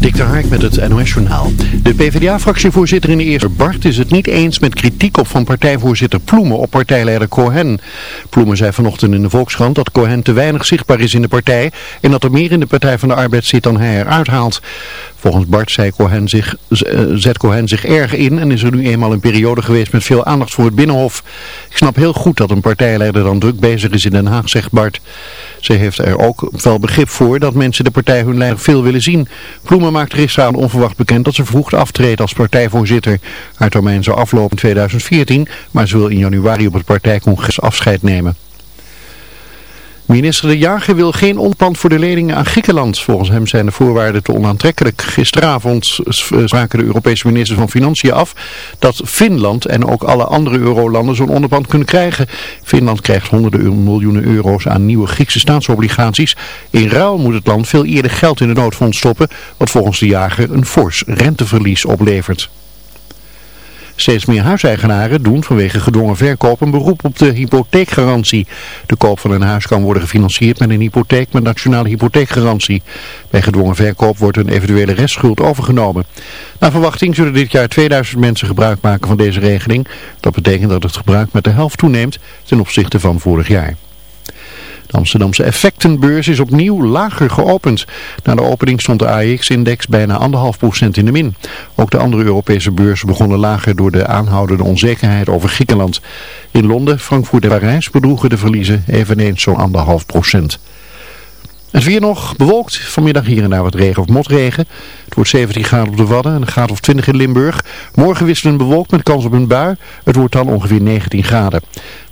Dik de met het NOS Journaal. De PvdA-fractievoorzitter in de Eerste Bart is het niet eens met kritiek op van partijvoorzitter Ploemen op partijleider Cohen. Ploemen zei vanochtend in de Volkskrant dat Cohen te weinig zichtbaar is in de partij en dat er meer in de Partij van de Arbeid zit dan hij eruit haalt. Volgens Bart Cohen zich, eh, zet Cohen zich erg in en is er nu eenmaal een periode geweest met veel aandacht voor het Binnenhof. Ik snap heel goed dat een partijleider dan druk bezig is in Den Haag, zegt Bart. Ze heeft er ook wel begrip voor dat mensen de partij hun leider veel willen zien. Ploemen maakte gisteren onverwacht bekend dat ze vroeg aftreedt als partijvoorzitter. Haar termijn zou aflopen in 2014, maar ze wil in januari op het partijcongres afscheid nemen. Minister De Jager wil geen onderpand voor de leningen aan Griekenland. Volgens hem zijn de voorwaarden te onaantrekkelijk. Gisteravond spraken de Europese ministers van Financiën af dat Finland en ook alle andere eurolanden zo'n onderpand kunnen krijgen. Finland krijgt honderden miljoenen euro's aan nieuwe Griekse staatsobligaties. In ruil moet het land veel eerder geld in de noodfonds stoppen, wat volgens De Jager een fors renteverlies oplevert. Steeds meer huiseigenaren doen vanwege gedwongen verkoop een beroep op de hypotheekgarantie. De koop van een huis kan worden gefinancierd met een hypotheek met nationale hypotheekgarantie. Bij gedwongen verkoop wordt een eventuele restschuld overgenomen. Naar verwachting zullen dit jaar 2000 mensen gebruik maken van deze regeling. Dat betekent dat het gebruik met de helft toeneemt ten opzichte van vorig jaar. De Amsterdamse effectenbeurs is opnieuw lager geopend. Na de opening stond de AEX-index bijna 1,5% in de min. Ook de andere Europese beurzen begonnen lager door de aanhoudende onzekerheid over Griekenland. In Londen, Frankfurt en Parijs bedroegen de verliezen eveneens zo'n 1,5%. Het weer nog bewolkt. Vanmiddag hier en daar wat regen of motregen. Het wordt 17 graden op de Wadden en een graad of 20 in Limburg. Morgen wisselen bewolkt met kans op een bui. Het wordt dan ongeveer 19 graden.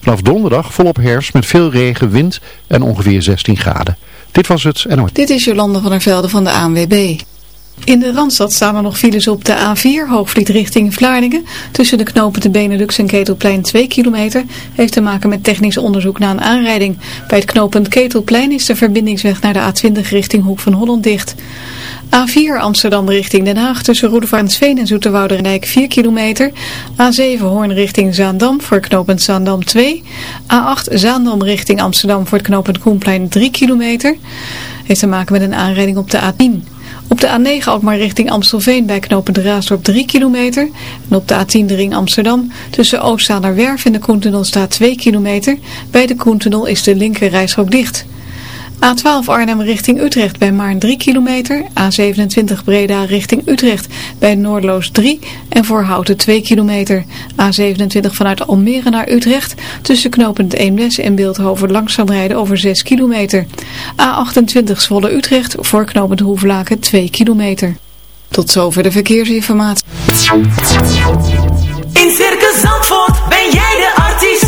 Vanaf donderdag volop herfst met veel regen, wind en ongeveer 16 graden. Dit was het NOS. Dit is Jolande van der Velde van de ANWB. In de Randstad staan er nog files op de A4, hoogvliet richting Vlaardingen. Tussen de knopen de Benelux en Ketelplein 2 kilometer. Heeft te maken met technisch onderzoek na een aanrijding. Bij het knooppunt Ketelplein is de verbindingsweg naar de A20 richting Hoek van Holland dicht. A4 Amsterdam richting Den Haag tussen Roedevaartsveen en Zoeterwoude 4 kilometer. A7 Hoorn richting Zaandam voor knooppunt Zaandam 2. A8 Zaandam richting Amsterdam voor het knooppunt Koenplein 3 kilometer. Heeft te maken met een aanrijding op de A10. Op de A9 Alkmaar richting Amstelveen bij knooppunt Raasdorp 3 kilometer. En op de A10 de ring Amsterdam tussen Werf en de Koentunnel staat 2 kilometer. Bij de Koentunnel is de linker dicht. A12 Arnhem richting Utrecht bij Maarn 3 kilometer. A27 Breda richting Utrecht bij Noordloos 3 en voor Houten 2 kilometer. A27 vanuit Almere naar Utrecht tussen knopend Eemnes en Beeldhoven langzaam rijden over 6 kilometer. A28 Zwolle Utrecht voor knopend Hoevelaken 2 kilometer. Tot zover de verkeersinformatie. In Circus Zandvoort ben jij de artiest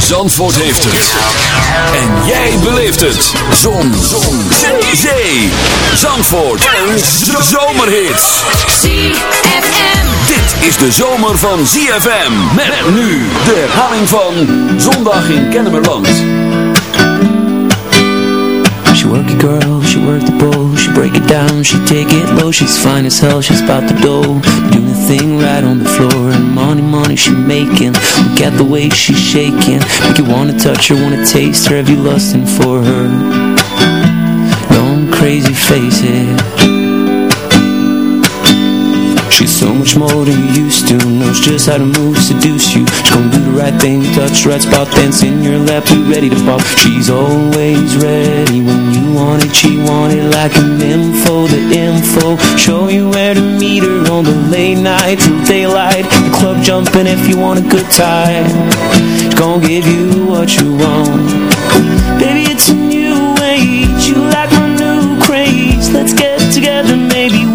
Zandvoort heeft het. En jij beleeft het. Zon. Zon. Zee. Zee. Zandvoort en zomerhits. ZFM. Dit is de zomer van ZFM. Met nu de herhaling van Zondag in Kennemerland. She work it girl, she work the bowl She break it down, she take it low She's fine as hell, she's about the dough. Doing the thing right on the floor And money, money she making. Look at the way she's shaking. Make you wanna touch her, wanna taste her Have you lusting for her? Going crazy, face it. She's so much more than you used to Knows just how to move, seduce you. She's gonna right thing, touch right spot Dance in your lap, be ready to pop. She's always ready when you want it She want it like an info, the info. Show you where to meet her on the late night Till daylight, the club jumping if you want a good time. She's gonna give you what you want. Baby, it's a new age You like my new craze. Let's get together, maybe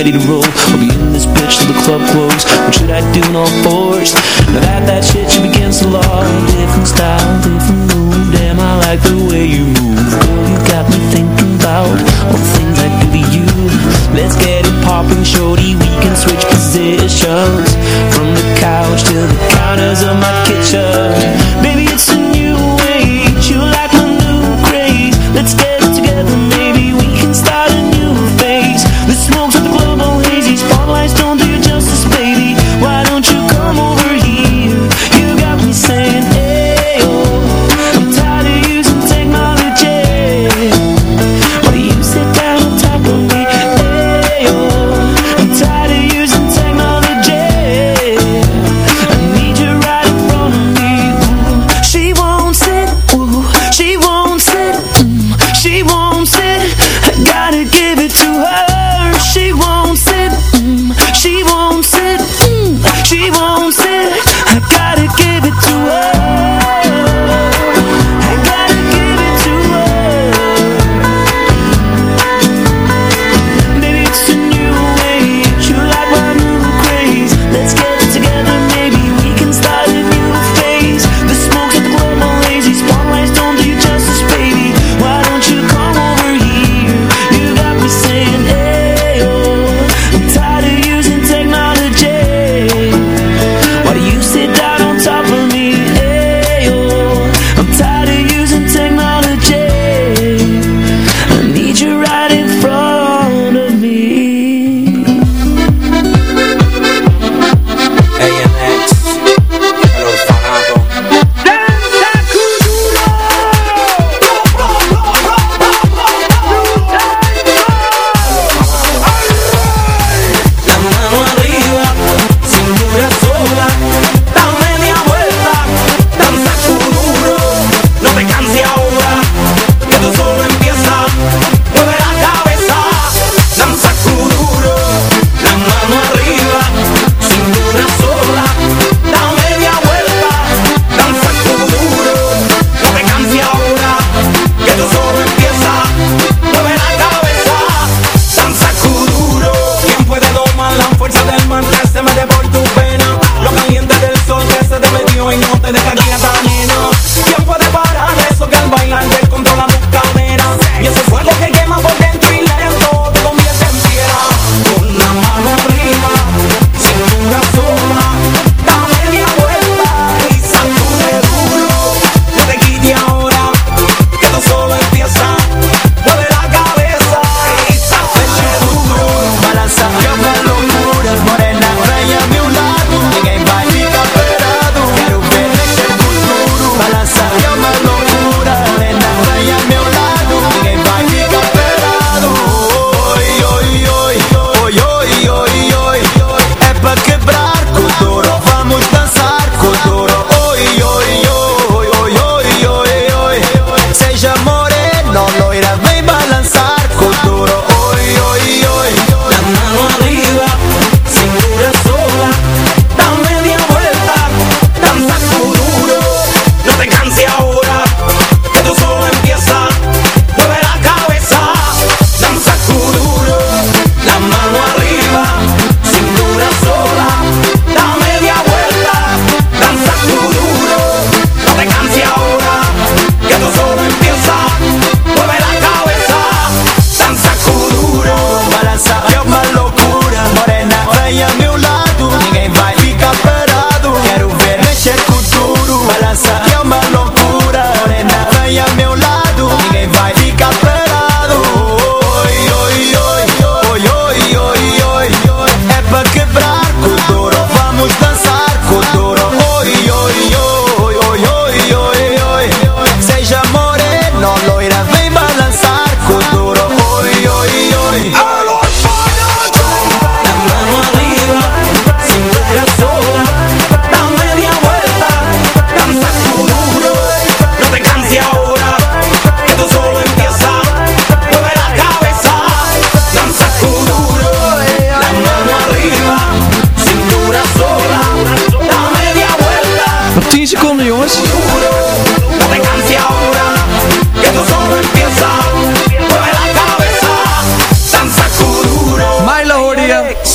ready to roll? I'll be in this bitch till the club close. What should I do in all fours? Now that that shit should begin to law. Different style, different move. Damn, I like the way you move. Girl, you got me thinking about all the things I do to you. Let's get it popping, shorty. We can switch positions from the couch to the counters of my kitchen.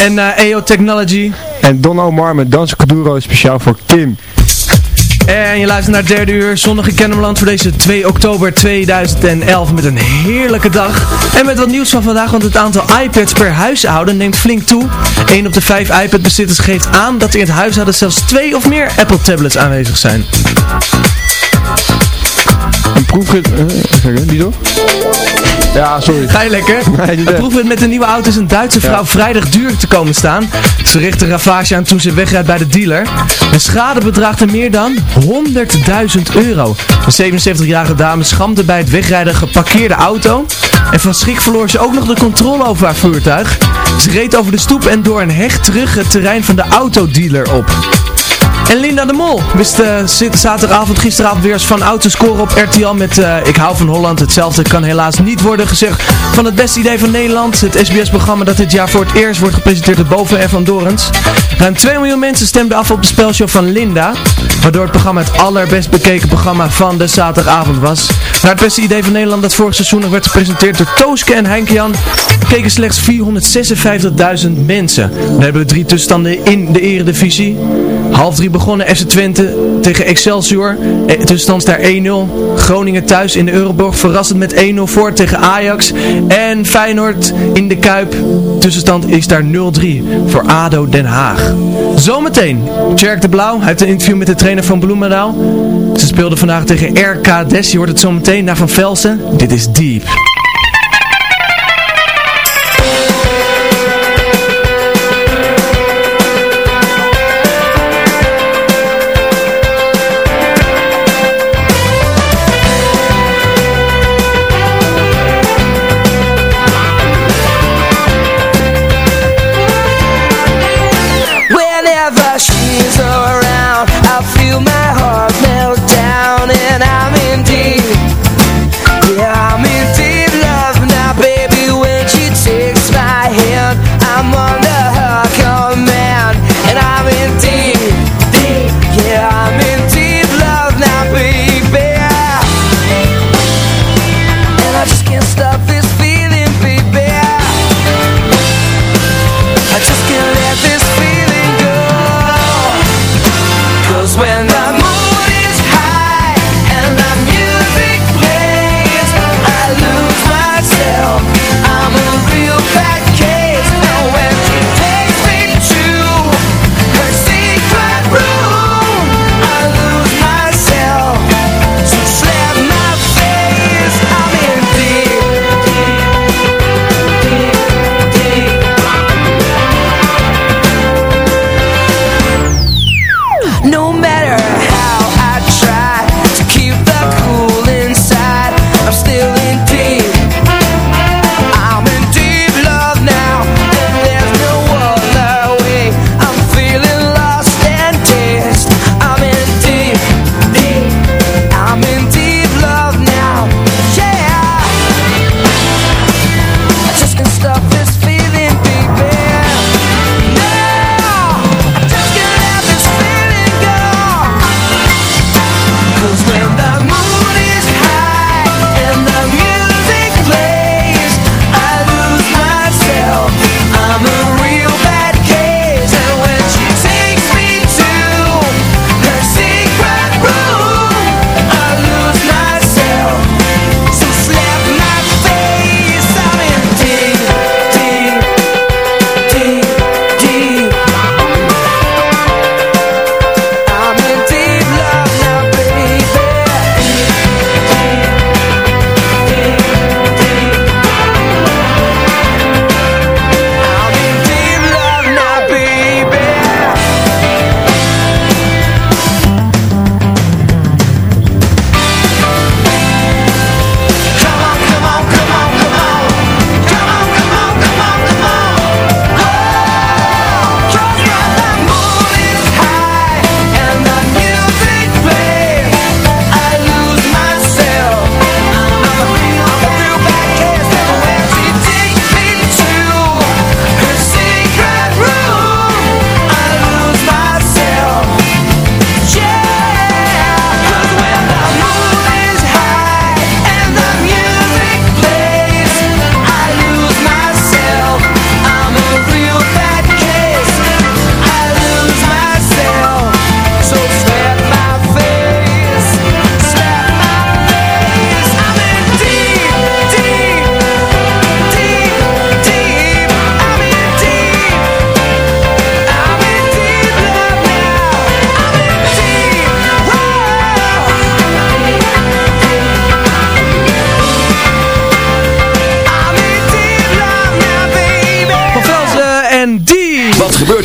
En EO Technology. En Don Omar met Dansen Kuduro speciaal voor Kim. En je luistert naar het derde uur Zondag in Kennemerland voor deze 2 oktober 2011 met een heerlijke dag. En met wat nieuws van vandaag, want het aantal iPads per huishouden neemt flink toe. 1 op de 5 iPad-bezitters geeft aan dat er in het huishouden zelfs twee of meer Apple tablets aanwezig zijn. Een proefrit... Uh, die door? Ja, sorry. Ga je lekker? Nee, proefrit met de nieuwe auto is een Duitse vrouw ja. vrijdag duur te komen staan. Ze richt een ravage aan toen ze wegrijdt bij de dealer. De schade bedraagt er meer dan 100.000 euro. De 77-jarige dame schamde bij het wegrijden geparkeerde auto. En van schrik verloor ze ook nog de controle over haar voertuig. Ze reed over de stoep en door een heg terug het terrein van de autodealer op. En Linda de Mol wist uh, zaterdagavond, gisteravond weer eens van oud te op RTL met uh, Ik hou van Holland. Hetzelfde kan helaas niet worden gezegd van het beste idee van Nederland. Het SBS-programma dat dit jaar voor het eerst wordt gepresenteerd door Boven en van Dorens. Ruim 2 miljoen mensen stemden af op de spelshow van Linda. Waardoor het programma het allerbest bekeken programma van de zaterdagavond was. Naar het beste idee van Nederland dat vorig seizoen nog werd gepresenteerd door Tooske en Henk Jan. Keken slechts 456.000 mensen. Dan hebben we drie tussenstanden in de eredivisie. Half drie begonnen FC Twente tegen Excelsior. Tussenstand is daar 1-0. Groningen thuis in de Euroborg verrassend met 1-0 voor tegen Ajax. En Feyenoord in de Kuip. Tussenstand is daar 0-3 voor ADO Den Haag. Zometeen, Tjerk de Blauw. Hij heeft een interview met de trainer van Bloemendaal. Ze speelden vandaag tegen RK Des. Je hoort het zometeen naar Van Velsen. Dit is Deep.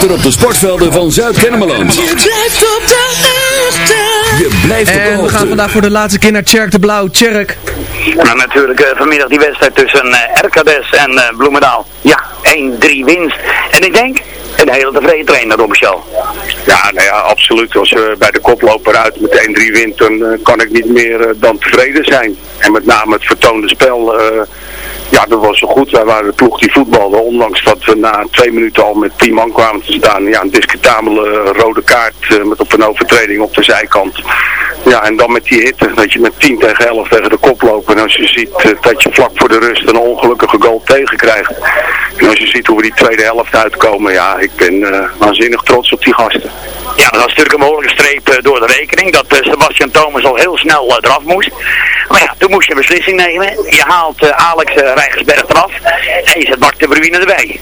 Wat gebeurt er op de sportvelden van Zuid-Kennemerland? Je blijft op de hoogte. Je blijft op de En we gaan vandaag voor de laatste keer naar Tjerk de Blauw. Tjerk. Nou, natuurlijk eh, vanmiddag die wedstrijd tussen RKDS en eh, Bloemendaal. Ja, 1-3 winst. En ik denk, een hele tevreden trainer, Robert Schal. Ja, nou ja, absoluut. Als je bij de koploper uit met 1-3 wint, dan kan ik niet meer dan tevreden zijn. En met name het vertoonde spel, eh, ja, dat was zo goed. Wij waren de ploeg die voetbalde, ondanks dat we na twee minuten al met 10 man kwamen te staan. Ja, een discutabele eh, rode kaart eh, met op een overtreding op de zijkant. Ja, en dan met die hitte, dat je met 10 tegen 11 tegen de kop loopt. En als je ziet eh, dat je vlak voor de rust een ongelukkige goal tegenkrijgt. En als je ziet hoe we die tweede helft uitkomen, ja, ik ben eh, waanzinnig trots op die gasten. Ja, dat was natuurlijk een behoorlijke streep eh, door de rekening. Dat Sebastian Thomas al heel snel eraf moest. Maar ja, toen moest je een beslissing nemen. Je haalt Alex Rijgersberg eraf. En je zet Bart de Bruine erbij.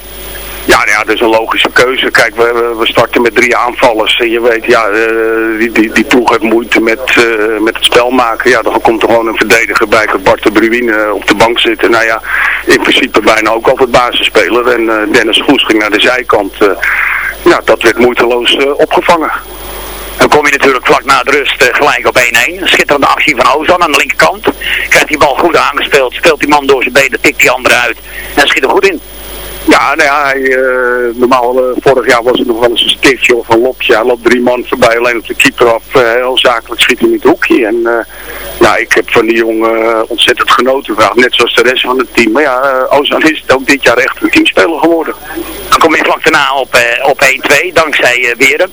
Ja, nou ja, dat is een logische keuze. Kijk, we, we- starten met drie aanvallers. Je weet, ja, eh, die, die, die ploeg heeft moeite met, eh, met het spel maken. Ja, dan komt er gewoon een verdediger bij. Bart de Bruine eh, op de bank zitten. Nou ja, in principe bijna ook altijd basisspeler. En Dennis Goes ging naar de zijkant. ja, dat werd moeiteloos opgevangen. Dan kom je natuurlijk vlak na de rust gelijk op 1-1. Een schitterende actie van Ozan aan de linkerkant. Krijgt die bal goed aangespeeld. Speelt die man door zijn benen, tikt die andere uit. En schiet er goed in. Ja, nou ja, hij, eh, normaal eh, vorig jaar was het nog wel eens een stiftje of een lopje. Hij loopt drie man voorbij, alleen op de keeper af. eh, heel zakelijk schiet in het hoekje. En ja, ik heb van die jongen ontzettend genoten. vandaag, Net zoals de rest van het team. Maar ja, Ozan is het ook dit jaar echt een teamspeler geworden. Dan kom je vlak daarna op, op 1-2, dankzij Beren.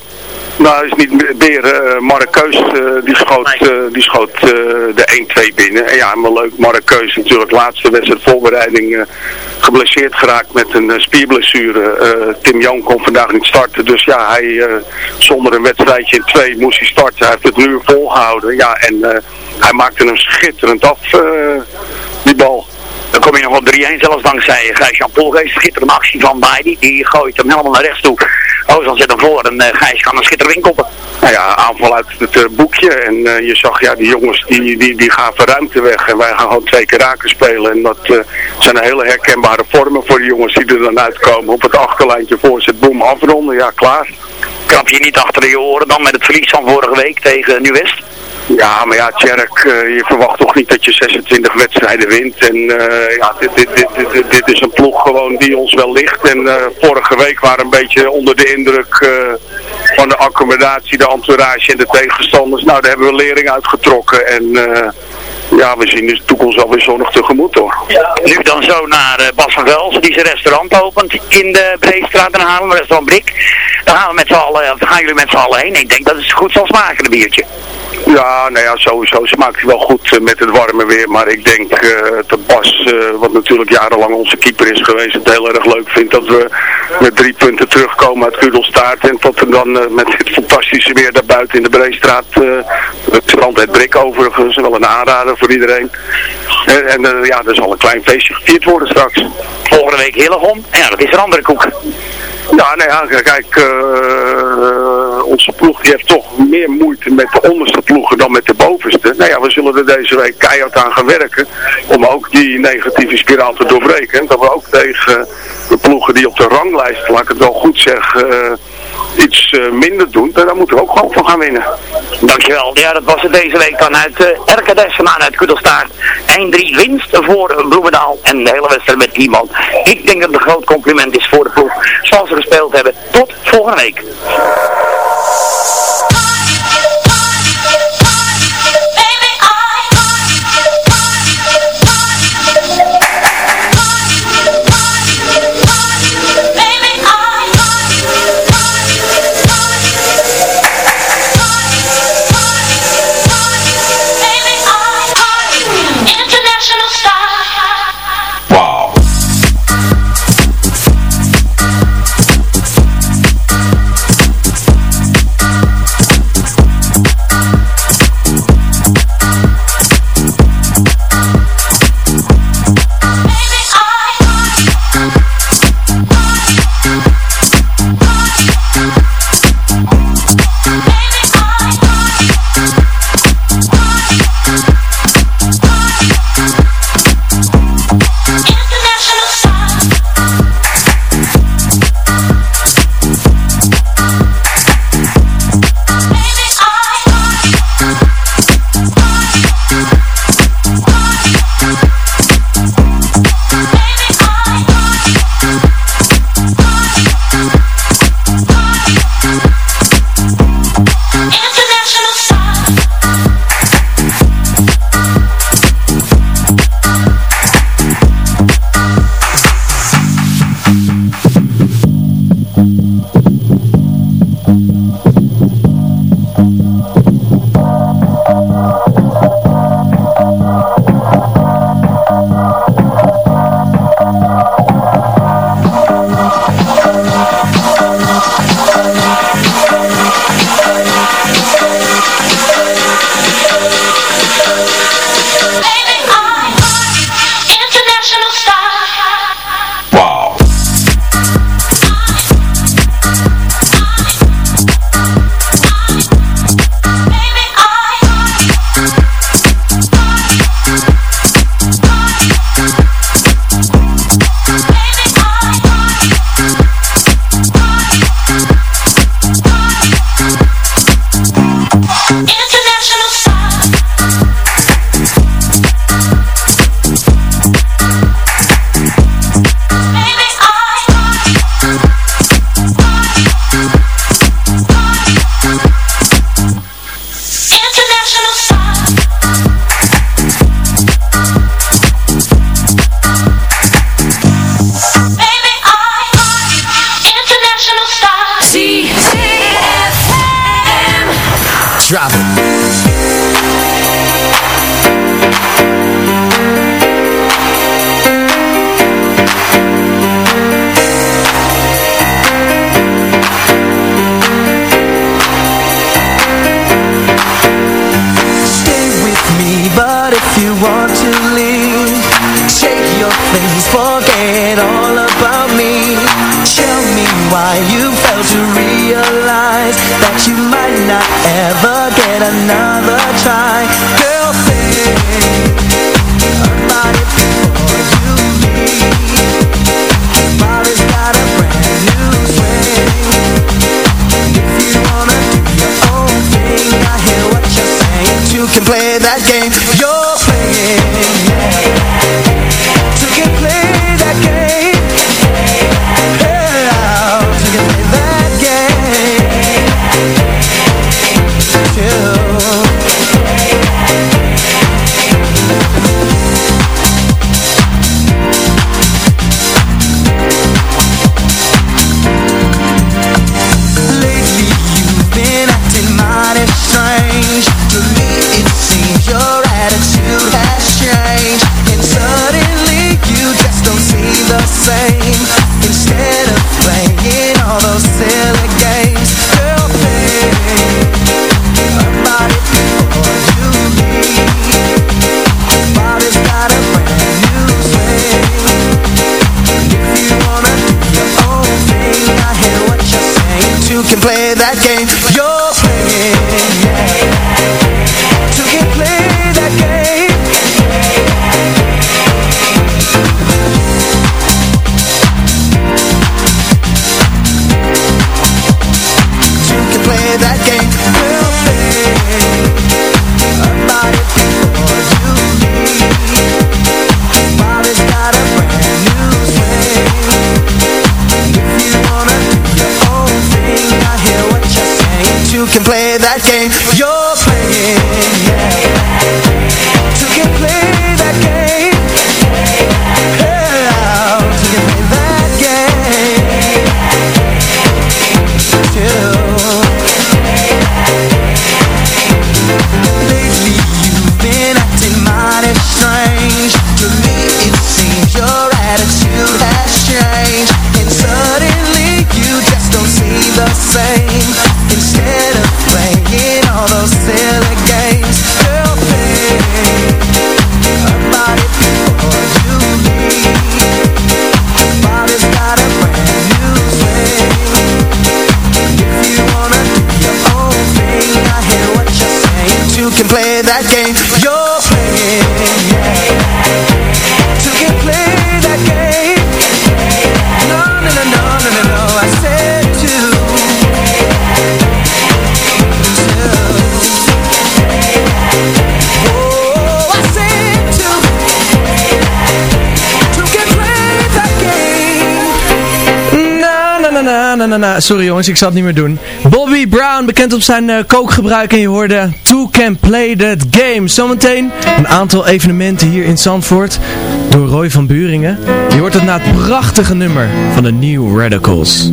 Nou, is niet weer eh Mark Keus, eh, die schoot, eh, die schoot eh, de 1-2 binnen. En ja, maar leuk, Mark Keus natuurlijk laatste wedstrijd voorbereiding eh, geblesseerd geraakt met een eh, spierblessure. Eh, Tim Jan kon vandaag niet starten, dus ja, hij eh, zonder een wedstrijdje in twee moest hij starten. Hij heeft het nu volgehouden, ja, en eh, hij maakte hem schitterend af, eh, die bal. Dan kom je nog op 3-1, zelfs dankzij Gijs-Jan Polgeest. Schitterende actie van Baidi. Die gooit hem helemaal naar rechts toe. Ozan zet hem voor en uh, Gijs kan een schitterend. Nou ja, aanval uit het eh, boekje. En eh, je zag, ja, die jongens die, die, die gaven ruimte weg. En wij gaan gewoon twee keer raken spelen. En dat eh, zijn hele herkenbare vormen voor die jongens die er dan uitkomen. Op het achterlijntje voorzet, boem, afronden. Ja, klaar. Krap je niet achter je oren dan met het verlies van vorige week tegen Nieuwest? Ja, maar ja, Tjerk, eh, je verwacht toch niet dat je 26 wedstrijden wint. En eh, ja, dit, dit, dit, dit, is een ploeg gewoon die ons wel ligt. En eh, vorige week waren een beetje onder de indruk van de accommodatie, de entourage en de tegenstanders. Nou, daar hebben we lering uitgetrokken. En ja, we zien de toekomst alweer zonnig tegemoet hoor. Nu dan zo naar uh, Bas van Vels, die zijn restaurant opent in de Breestraat halen we restaurant Brik. Dan gaan we met allen, gaan jullie met z'n allen heen. Ik denk dat het goed zal smaken, een biertje. Ja, nou ja, sowieso smaakt hij wel goed uh, met het warme weer. Maar ik denk uh, dat Bas, uh, wat natuurlijk jarenlang onze keeper is geweest, het heel erg leuk vindt dat we met drie punten terugkomen uit Kudelstaart. En dat we dan met dit fantastische weer daar buiten in de Breestraat, het strand het Brik overigens, wel een aanrader voor iedereen. En, ja, er zal een klein feestje gevierd worden straks. Volgende week Hillegom, en ja, dat is een andere koek. Ja, nou ja, kijk, onze ploeg die heeft toch meer moeite met de onderste ploegen dan met de bovenste. Nou ja, we zullen er deze week keihard aan gaan werken om ook die negatieve spiraal te doorbreken. Dat we ook tegen de ploegen die op de ranglijst, laat ik het wel goed zeggen, uh, iets uh, minder doen. Daar moeten we ook gewoon van gaan winnen. Dankjewel. Ja, dat was het deze week dan uit uh, RKDS en uit Kudelstaart. 1-3 winst voor Bloemendaal en de hele wedstrijd met iemand. Ik denk dat het een groot compliment is voor de ploeg zoals ze gespeeld hebben. Tot volgende week. I you want to leave shake your things, forget all about me. Tell me why you failed to realize That you might not ever get another try. Girl, Say before you leave. Molly's got a brand new swing. If you wanna do your own thing I hear what you're saying. You can play that game. can play can play that game. You're na na. Sorry jongens, ik zal het niet meer doen. Bobby Brown, bekend op zijn uh, kookgebruik. En je hoorde Two Can Play That Game. Zometeen een aantal evenementen hier in Zandvoort. Door Roy van Buringen. Je hoort het na het prachtige nummer van de New Radicals.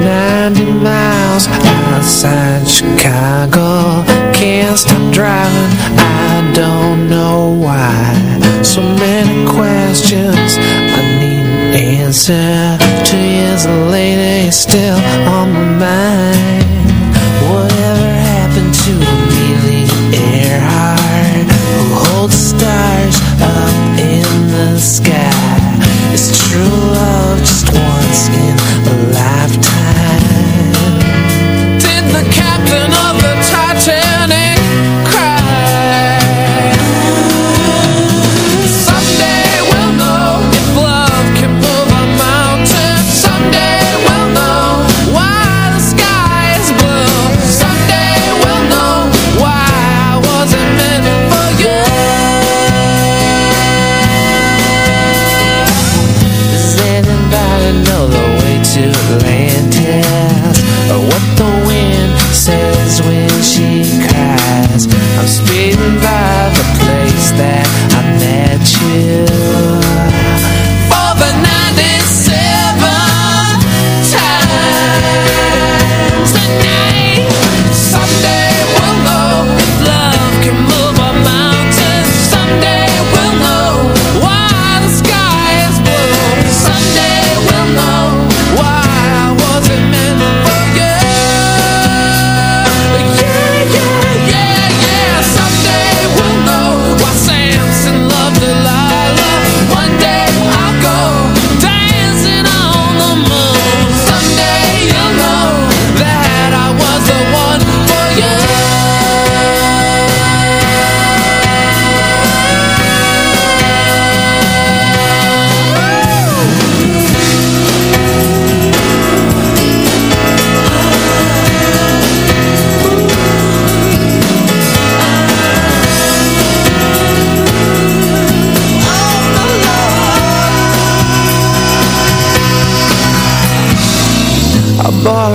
90 miles outside Chicago Can't stop driving, I don't know why So many questions I need an answer Two years later still on my mind.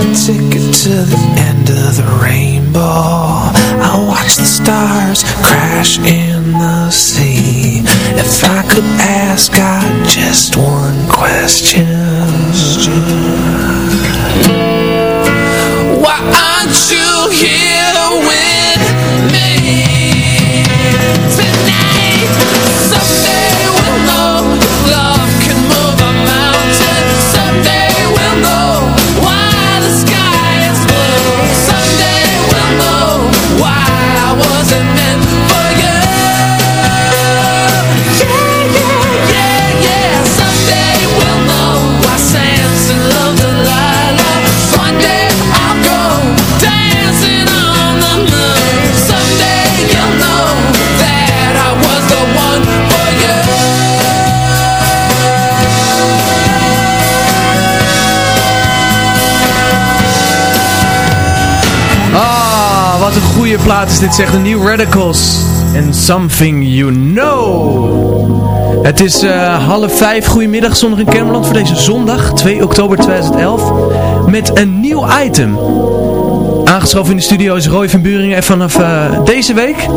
Ticket to the end of the rainbow. I'll watch the stars crash in the sea. If I could ask God just one question. Why aren't you here with goede plaat is dit, zegt de New Radicals. And Something You Know. Het is eh, half vijf, goedemiddag, zondag in Kermeland voor deze zondag, 2 oktober 2011. Met een nieuw item. Aangeschoven in de studio is Roy van Buringen en vanaf eh, deze week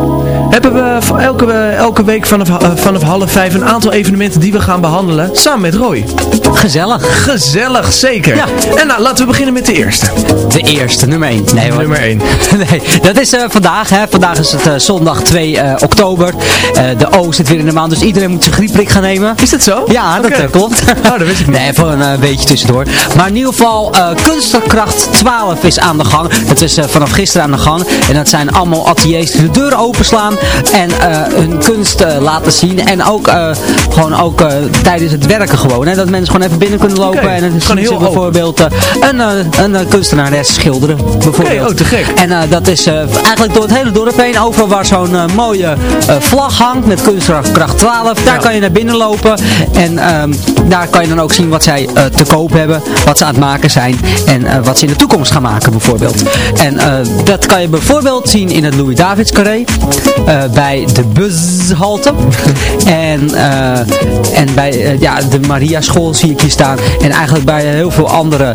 hebben we elke, elke week vanaf, eh, vanaf half vijf een aantal evenementen die we gaan behandelen samen met Roy. Gezellig. Gezellig, zeker. Ja. En nou, laten we beginnen met de eerste. De eerste, nummer 1. Nee, hoor. Nummer 1. nee, dat is eh, vandaag. Hè. Vandaag is het eh, zondag 2 eh, oktober. Eh, de O zit weer in de maand, dus iedereen moet zijn griepprik gaan nemen. Is dat zo? Ja, dat eh, klopt. Oh, dat wist ik niet. Nee, voor een eh, beetje tussendoor. Maar in ieder geval, eh Kunstkracht 12 is aan de gang. Dat is eh, vanaf gisteren aan de gang. En dat zijn allemaal ateliers die de deuren openslaan en eh, hun kunst eh, laten zien. En ook gewoon ook tijdens het werken gewoon. Hè, dat mensen gewoon even binnen kunnen lopen. En dan zien ze bijvoorbeeld een, een kunstenares schilderen. Bijvoorbeeld. Oké, oh, te gek. En dat is eigenlijk door het hele dorp heen. Overal waar zo'n mooie vlag hangt met kunstkracht 12. Daar Ja. kan je naar binnen lopen. En ehm, daar kan je dan ook zien wat zij te koop hebben. Wat ze aan het maken zijn. En wat ze in de toekomst gaan maken bijvoorbeeld. En eh, dat kan je bijvoorbeeld zien in het Louis Davids Carré. eh, bij de bushalte. en, eh, en bij ja, de Maria School zie ik hier staan. En eigenlijk bij heel veel andere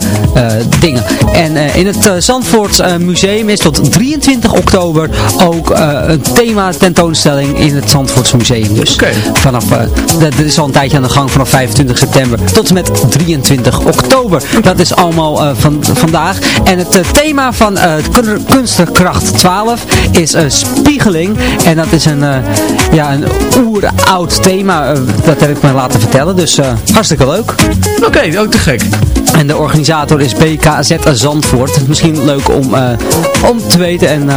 dingen. En in het Zandvoorts eh, Museum is tot 23 oktober ook een thema tentoonstelling in het Zandvoorts Museum. Dus Oké. vanaf, dat, is al een tijdje aan de gang vanaf 25 september tot en met 23 oktober. Dat is allemaal van, vandaag. En het thema van eh, kun- Kunstkracht 12 is eh, spiegeling. En dat is een, eh, ja, een oeroud thema. eh, dat heb ik me laten vertellen. Dus hartstikke leuk. Oké, ook te gek. En de organisator is BKZ Zandvoort. Misschien leuk om, eh, om te weten. En, eh,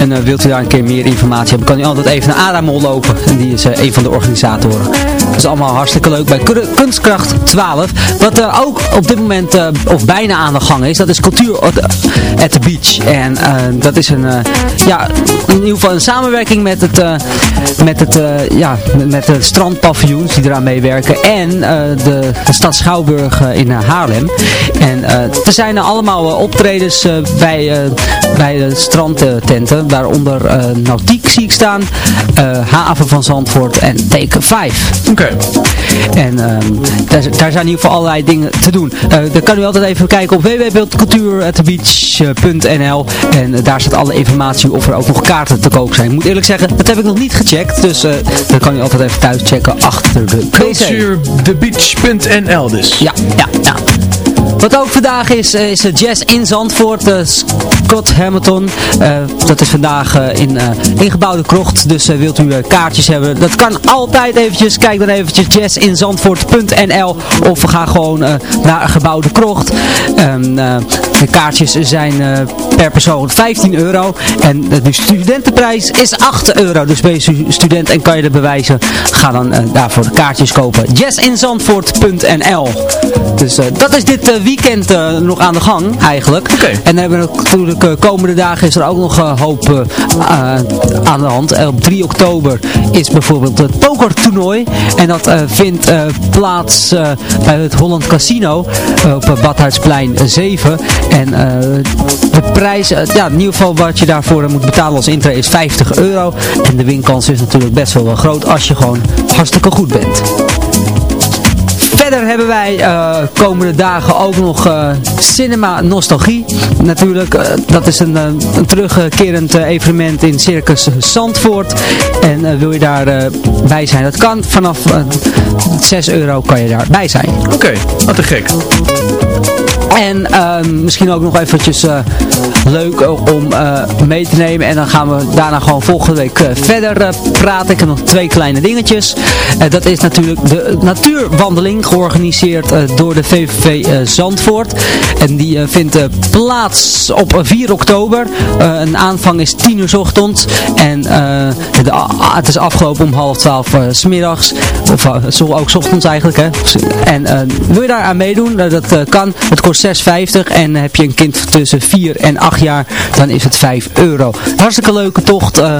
en eh, wilt u daar een keer meer informatie hebben, kan u altijd even naar Adamol lopen. En die is een van de organisatoren. Dat is allemaal hartstikke leuk bij Kun- Kunstkracht 12. Wat er ook op dit moment, of bijna aan de gang is, dat is Cultuur at the- Beach. En dat is een, ja, in ieder geval een samenwerking met het, met het, ja, met, de strandpaviljoens die eraan meewerken. En de, de stad Schouwburg in eh, Haarlem. En eh, er zijn er allemaal eh, optredens eh, bij, bij de strandtenten. Waaronder Nautiek zie ik staan. Haven van Zandvoort en Take 5. Oké. En ehm, daar, daar zijn in ieder geval allerlei dingen te doen. Dan kan u altijd even kijken op www.cultuuratthebeach.nl En daar staat alle informatie of er ook nog kaarten te koop zijn. Ik moet eerlijk zeggen, dat heb ik nog niet gecheckt. Dus dan kan u altijd even thuis checken achter de pc. Cultuurthebeach.nl dus. Ja, ja, ja. Wat ook vandaag is, eh, is Jazz in Zandvoort. eh, Scott Hamilton. eh, dat is vandaag in ingebouwde krocht. Dus wilt u kaartjes hebben. Dat kan altijd eventjes. Kijk dan eventjes jazzinzandvoort.nl Of we gaan gewoon naar gebouwde krocht. De kaartjes zijn per persoon 15 euro. En de studentenprijs is 8 euro. Dus ben je stu- student en kan je dat bewijzen. Ga dan daarvoor de kaartjes kopen. jazzinzandvoort.nl Dus dat is dit weekend eh, nog aan de gang eigenlijk. En dan hebben we natuurlijk eh, komende dagen is er ook nog een hoop eh, eh, aan de hand. Op 3 oktober is bijvoorbeeld het pokertoernooi. En dat vindt plaats bij het Holland Casino op Badhuisplein 7. En de prijs, ja, in ieder geval wat je daarvoor moet betalen als intree is 50 euro. En de winkans is natuurlijk best wel groot als je gewoon hartstikke goed bent. Verder hebben wij eh, komende dagen ook nog eh, Cinema Nostalgie. Natuurlijk, eh, dat is een, een terugkerend evenement in Circus Zandvoort. En wil je daar bij zijn? Dat kan vanaf eh, 6 euro kan je daarbij zijn. Oké, wat te gek. En ehm, misschien ook nog eventjes leuk om eh, mee te nemen. En dan gaan we daarna gewoon volgende week eh, verder eh, praten. Ik heb nog twee kleine dingetjes. Eh, dat is natuurlijk de natuurwandeling georganiseerd door de VVV Zandvoort. En die vindt plaats op eh, 4 oktober. Een aanvang is 10 uur ochtends. En het is afgelopen om half 12 eh, 's middags. Of ook ochtends eigenlijk. Hè. En wil je daar aan meedoen? Dat kan. Het kost 6,50. En heb je een kind tussen 4 en 8 jaar, dan is het 5 euro. Hartstikke leuke tocht eh,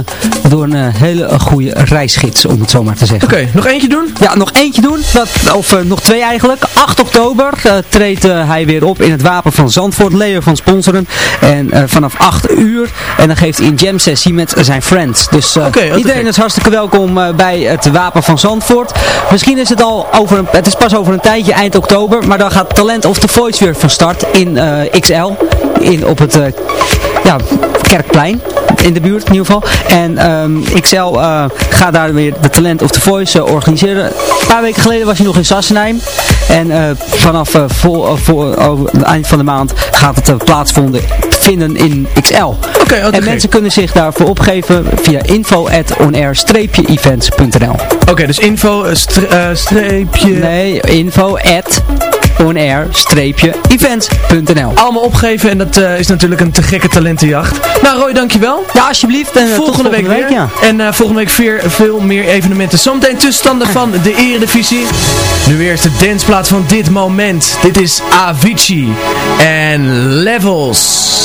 door een eh, hele goede reisgids, om het zo maar te zeggen. Oké, nog eentje doen? Ja, nog eentje doen. Dat, of eh, nog twee eigenlijk. 8 oktober treedt hij weer op in het Wapen van Zandvoort. Leo van Sponsoren. En vanaf 8 uur. En dan geeft hij een jam sessie met zijn friends. Dus iedereen is hartstikke welkom bij het Wapen van Zandvoort. Misschien is het al over een, het is pas over een tijdje, eind oktober. Maar dan gaat Talent of the Voice weer van start in XL. In, op het ja, Kerkplein. In de buurt in ieder geval. En ehm, XL eh, gaat daar weer de Talent of the Voice eh, organiseren. Een paar weken geleden was hij nog in Sassenheim. En eh, vanaf vol, voor, over het eind van de maand gaat het plaatsvinden vinden in XL. Oké, te en mensen kunnen zich daarvoor opgeven via info at onair-events.nl Oké, dus info, stre- streepje... Nee, info at onair-events.nl Allemaal opgeven en dat eh, is natuurlijk een te gekke talentenjacht. Nou Roy, dankjewel. Ja, alsjeblieft. En, eh, volgende, week weer. ja. En eh, volgende week weer veel meer evenementen. Zometeen tussenstanden van de Eredivisie. Nu eerst de danceplaats van dit moment. Dit is Avicii en Levels.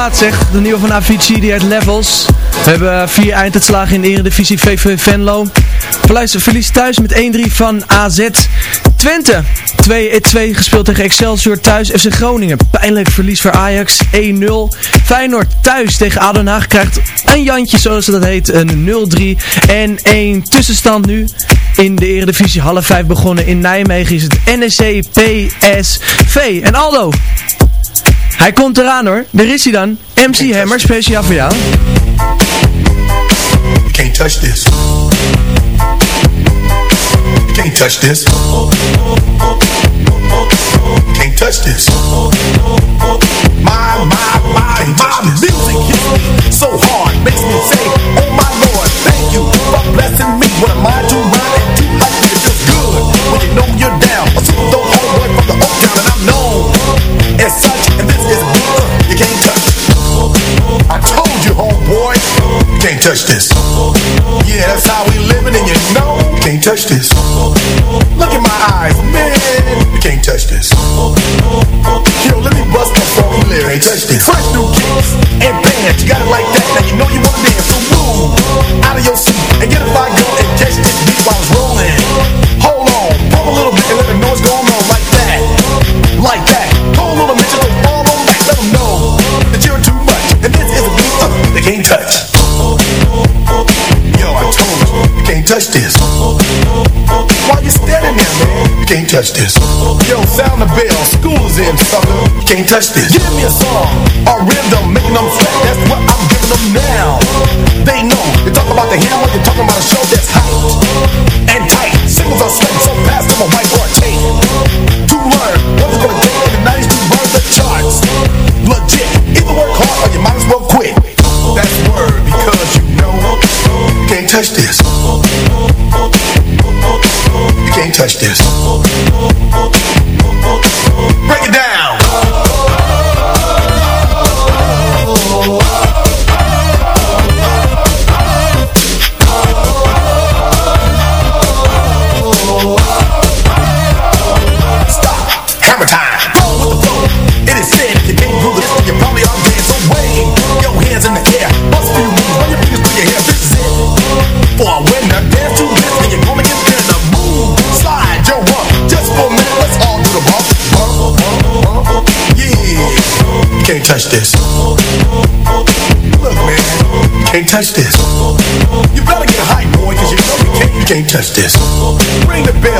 De nieuwe van Avicii, die heet Levels. We hebben vier einduitslagen in de Eredivisie VV Venlo. Verlies, verlies thuis met 1-3 van AZ. Twente 2-2 gespeeld tegen Excelsior thuis. FC Groningen pijnlijk verlies voor Ajax 1-0. Feyenoord thuis tegen ADO Den Haag krijgt een Jantje zoals dat heet. Een 0-3 en 1 tussenstand nu. In de Eredivisie half 5 begonnen in Nijmegen is het NEC PSV. En Aldo, hij komt eraan hoor. Daar is hij dan. MC Hammer, speciaal voor jou. You can't touch this. You can't touch this. You can't touch this. My, my, my, my music hits me so hard. Makes me say, Yeah, that's how we living, and you know can't touch this. Look in my eyes, man, you can't touch this. Yo, let me bust my funky lyrics. Touch this. Fresh new kicks touch this. Yo, sound the bell, school is in, sucker. Can't touch this. Give me a song, a rhythm, making them sweat. That's what I'm giving them now. They know. You talk about the hammer, you're talking about a show that's hot and tight. Singles are sweating so fast, I'm a whiteboard tape. To learn what's gonna take in the 90s to burn the charts. Legit, either work hard or you might as well quit. That's word because you know can't touch this. You can't touch this. Touch this. You better get hype, boy, cause you know you can't, you can't touch this. Ring the bell,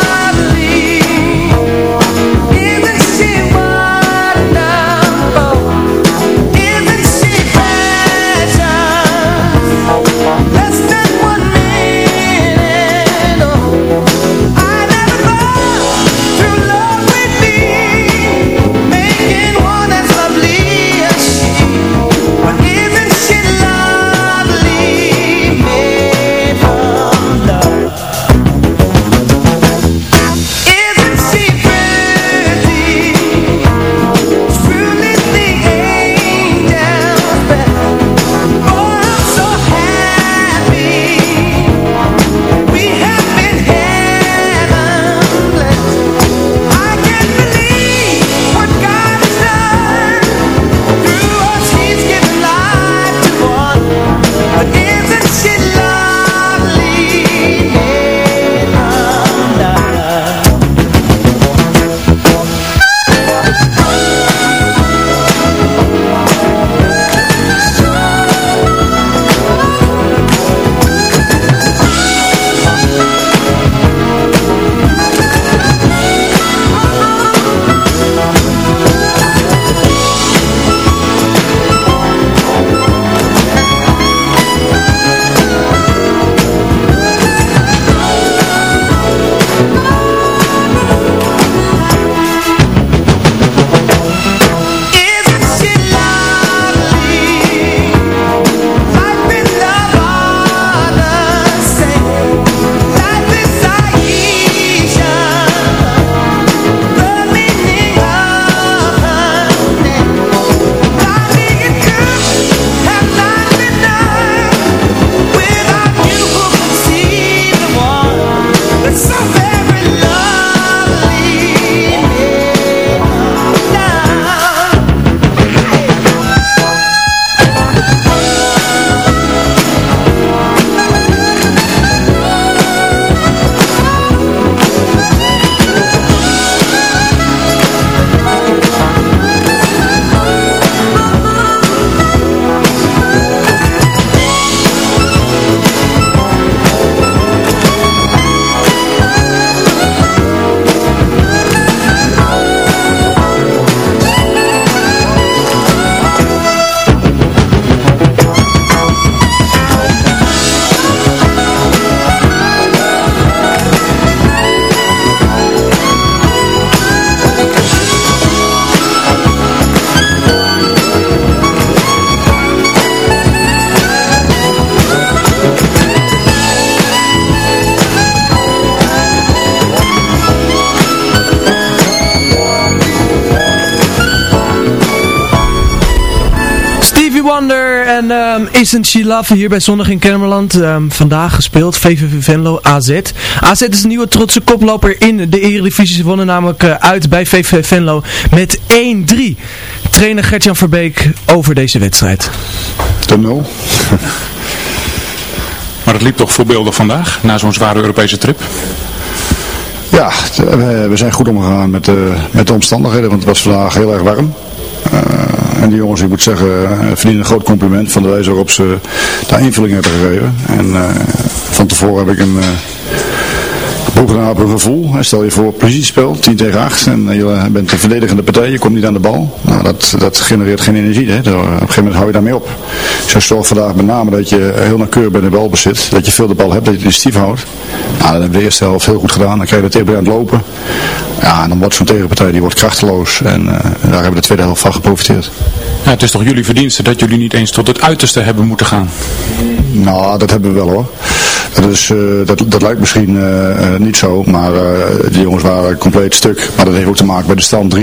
Um, Isn't She Love hier bij Zondag in Kennemerland. Ehm, vandaag gespeeld, VVV Venlo, AZ. AZ is een nieuwe trotse koploper in de Eredivisie. Ze wonnen namelijk eh, uit bij VVV Venlo met 1-3. Trainer Gertjan Verbeek over deze wedstrijd. De 0. Maar het liep toch voorbeeldig vandaag, na zo'n zware Europese trip? Ja, t- we, we zijn goed omgegaan met, de met de omstandigheden, want het was vandaag heel erg warm. Eh, en die jongens, ik moet zeggen, eh, verdienen een groot compliment van de wijze waarop ze daar invulling hebben gegeven. En eh, van tevoren heb ik een... eh Bovenaan op een gevoel. Hè, Stel je voor positiespel, 10 tegen 8 en eh, je bent de verdedigende partij, je komt niet aan de bal. Nou, dat, dat genereert geen energie. Hè. Daar- Op een gegeven moment hou je daarmee op. Dus ik zorg vandaag met name dat je heel nauwkeurig bij de bal bezit, dat je veel de bal hebt, dat je het initiatief houdt. Nou, dat hebben we de eerste helft heel goed gedaan. Dan krijg je de tegen aan het lopen. Ja, en dan wordt zo'n tegenpartij die wordt krachteloos en eh, daar hebben we de tweede helft van geprofiteerd. Ja, het is toch jullie verdienste dat jullie niet eens tot het uiterste hebben moeten gaan? Nou, dat hebben we wel hoor. Eh, dat, dat lijkt misschien eh, eh, niet zo, maar die jongens waren compleet stuk. Maar dat heeft ook te maken met de stand 3-0.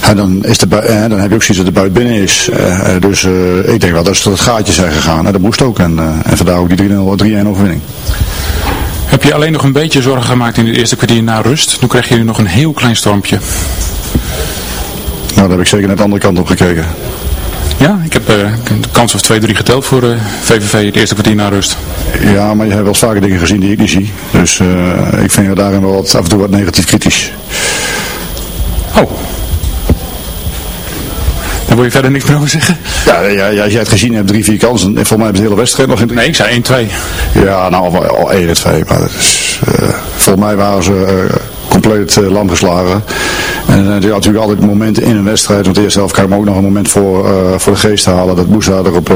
En dan, is de, bui- dan heb je ook zoiets dat de buit binnen is. Dus ik denk wel dat ze tot het gaatje zijn gegaan. En dat moest ook. En, en vandaar ook die 3-0 3-1 overwinning. Heb je alleen nog een beetje zorgen gemaakt in het eerste kwartier na rust? Toen kreeg je nog een heel klein stormpje. Nou, daar heb ik zeker net de andere kant op gekeken. Ja, ik heb eh, de kans of 2-3 geteld voor eh, VVV het eerste kwartier na rust. Ja, maar je hebt wel vaker dingen gezien die ik niet zie. Dus eh, ik vind je daarin wel wat, af en toe wat negatief kritisch. Oh. Daar wil je verder niks meer over zeggen? Ja, ja, ja, als jij het gezien hebt, drie, vier kansen. En volgens mij hebben ze de hele wedstrijd nog in. Nee, ik zei 1-2. Ja, nou, al, al 1 en 2. Maar dat is, volgens mij waren ze compleet uh, lam geslagen. En uh, er natuurlijk altijd momenten in een wedstrijd. Want eerst zelf kan ik ook nog een moment voor, uh, voor de geest halen. Dat Moussa er op,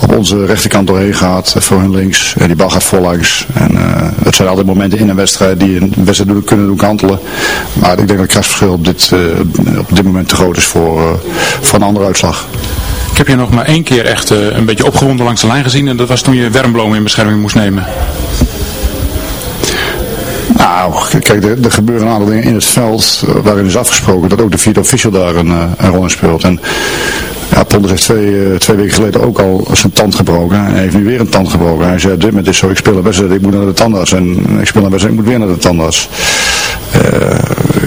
op onze rechterkant doorheen gaat. Voor hun links. En die bal gaat voorlangs. En dat zijn altijd momenten in een wedstrijd die een wedstrijd kunnen doen kantelen. Maar ik denk dat het krachtsverschil op dit, op dit moment te groot is voor, voor een andere uitslag. Ik heb je nog maar één keer echt een beetje opgewonden langs de lijn gezien. En dat was toen je Wermbloem in bescherming moest nemen. Nou, kijk, er, er, gebeuren een aantal dingen in het veld waarin is afgesproken dat ook de vierde official daar een, een rol in speelt. En ja, heeft twee, twee weken geleden ook al zijn tand gebroken. En hij heeft nu weer een tand gebroken. Hij zei, dit moment is zo, ik speel een wedstrijd, ik moet naar de tandarts. En ik speel een wedstrijd, ik moet weer naar de tandarts.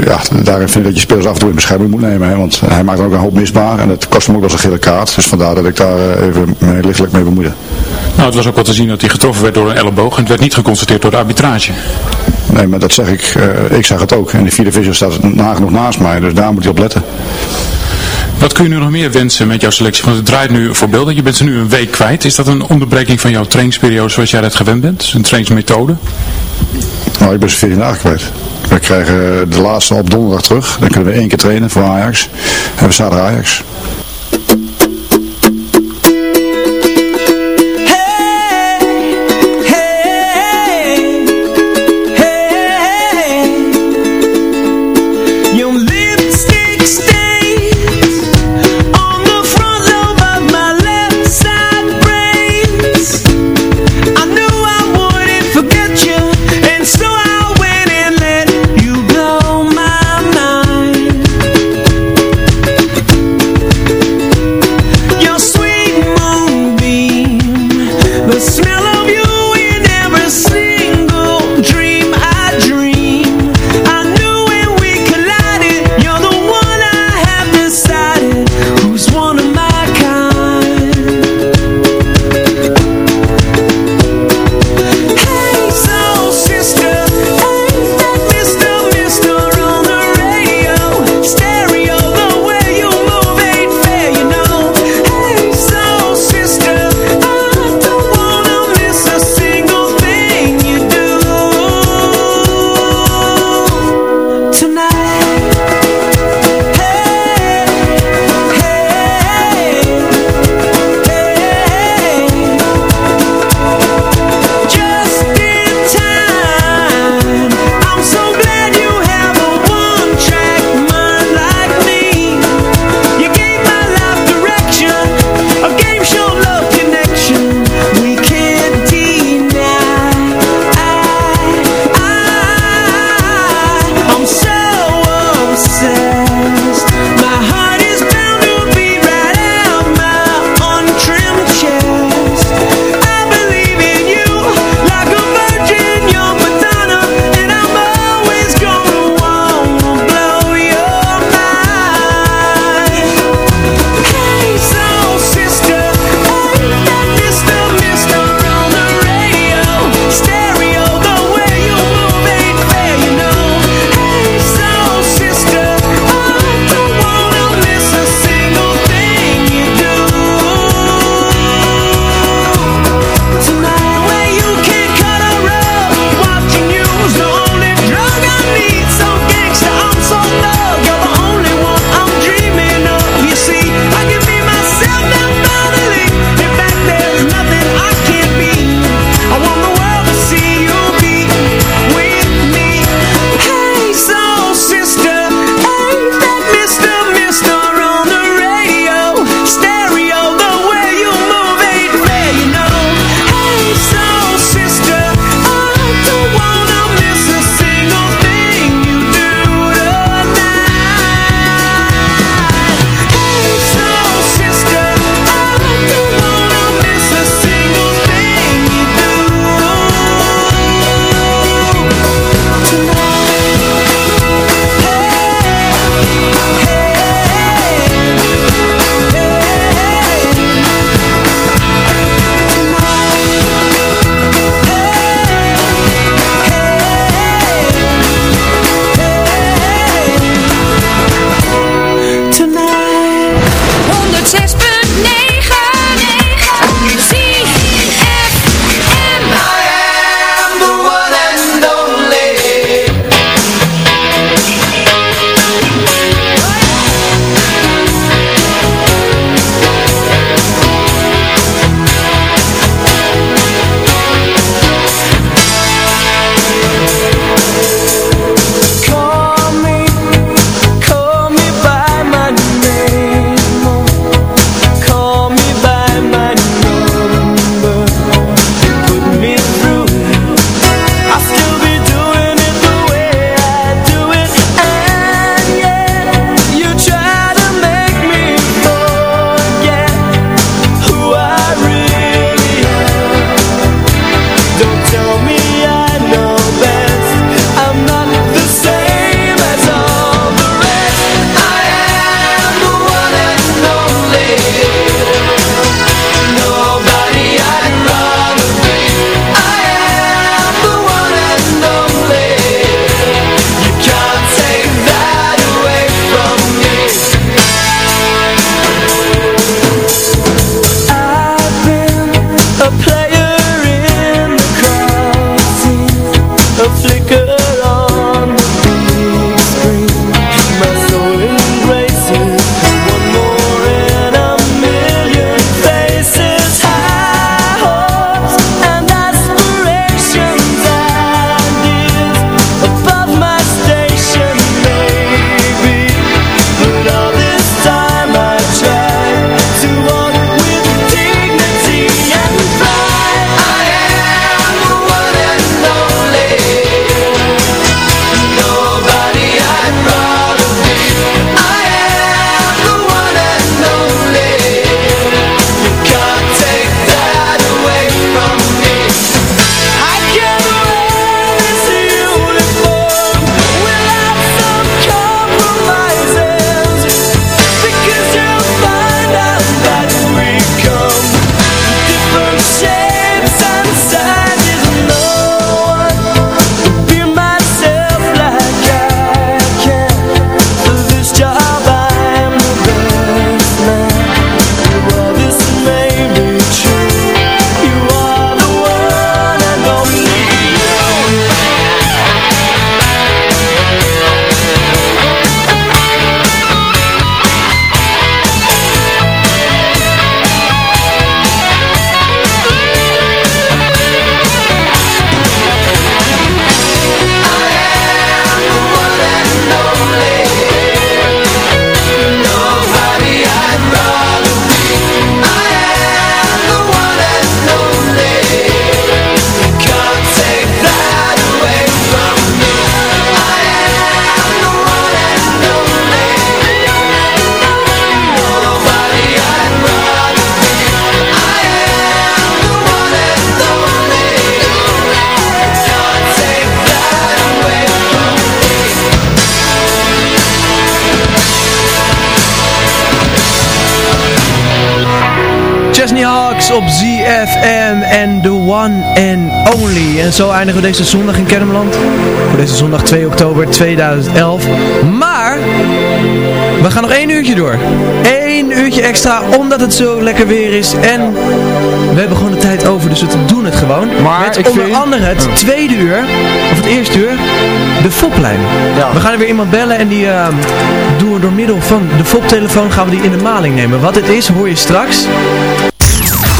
Ja, daarin vind ik dat je spelers af en toe in bescherming moet nemen. Hè, want hij maakt ook een hoop misbaar en dat kost hem ook wel een gele kaart. Dus vandaar dat ik daar even lichtelijk mee bemoeide. Nou, het was ook wel te zien dat hij getroffen werd door een elleboog en het werd niet geconstateerd door de arbitrage. Nee, maar dat zeg ik. Uh, ik zag het ook. En de vierde visio staat nagenoeg naast mij, dus daar moet hij op letten. Wat kun je nu nog meer wensen met jouw selectie? Want het draait nu voor beelden. Je bent ze nu een week kwijt. Is dat een onderbreking van jouw trainingsperiode zoals jij dat gewend bent? Een trainingsmethode? Nou, ik ben ze 14 dagen kwijt. We krijgen de laatste op donderdag terug. Dan kunnen we één keer trainen voor Ajax. En we zaten Ajax. En zo eindigen we deze zondag in Kermeland. Voor deze zondag 2 oktober 2011. Maar, we gaan nog één uurtje door. Eén uurtje extra, omdat het zo lekker weer is. En we hebben gewoon de tijd over, dus we doen het gewoon. Maar Met ik onder vind- andere het tweede uur, of het eerste uur, de foplijn. We gaan er weer iemand bellen en die eh, doen we door middel van de foptelefoon gaan we die in de maling nemen. Wat het is, hoor je straks.